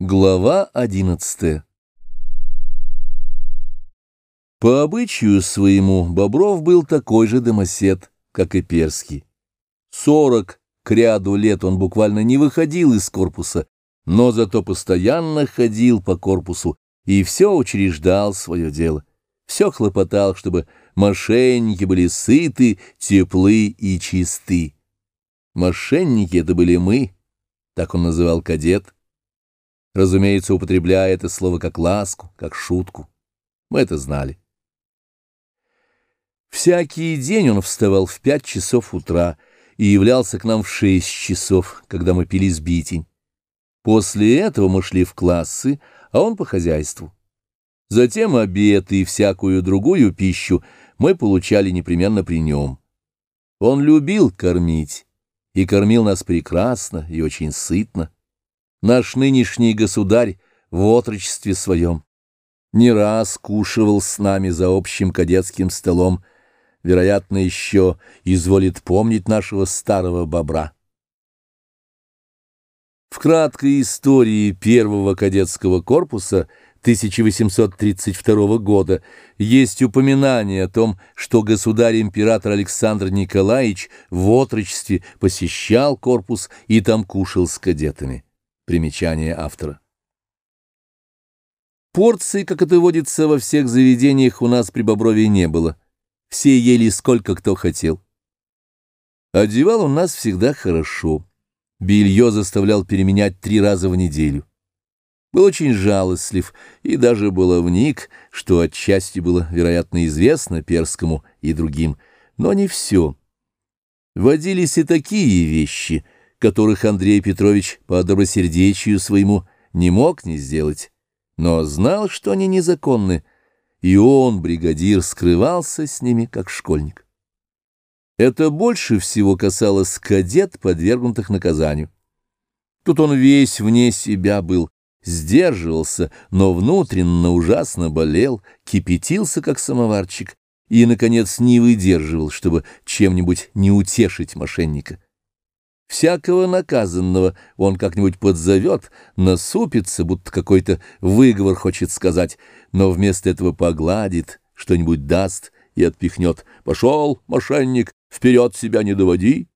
Глава одиннадцатая По обычаю своему Бобров был такой же домосед, как и Перский. Сорок к ряду лет он буквально не выходил из корпуса, но зато постоянно ходил по корпусу и все учреждал свое дело. Все хлопотал, чтобы мошенники были сыты, теплы и чисты. Мошенники — это были мы, так он называл кадет разумеется, употребляя это слово как ласку, как шутку. Мы это знали. Всякий день он вставал в пять часов утра и являлся к нам в шесть часов, когда мы пили сбитень. После этого мы шли в классы, а он по хозяйству. Затем обед и всякую другую пищу мы получали непременно при нем. Он любил кормить, и кормил нас прекрасно и очень сытно наш нынешний государь в отрочестве своем. Не раз кушивал с нами за общим кадетским столом, вероятно, еще изволит помнить нашего старого бобра. В краткой истории первого кадетского корпуса 1832 года есть упоминание о том, что государь-император Александр Николаевич в отрочестве посещал корпус и там кушал с кадетами. Примечание автора. Порций, как это водится во всех заведениях, у нас при Боброве не было. Все ели сколько кто хотел. Одевал он нас всегда хорошо. Белье заставлял переменять три раза в неделю. Был очень жалостлив и даже баловник, что отчасти было, вероятно, известно Перскому и другим, но не все. Водились и такие вещи — которых Андрей Петрович по добросердечию своему не мог не сделать, но знал, что они незаконны, и он, бригадир, скрывался с ними, как школьник. Это больше всего касалось кадет, подвергнутых наказанию. Тут он весь вне себя был, сдерживался, но внутренно ужасно болел, кипятился, как самоварчик, и, наконец, не выдерживал, чтобы чем-нибудь не утешить мошенника. Всякого наказанного он как-нибудь подзовет, насупится, будто какой-то выговор хочет сказать, но вместо этого погладит, что-нибудь даст и отпихнет. «Пошел, мошенник, вперед себя не доводи!»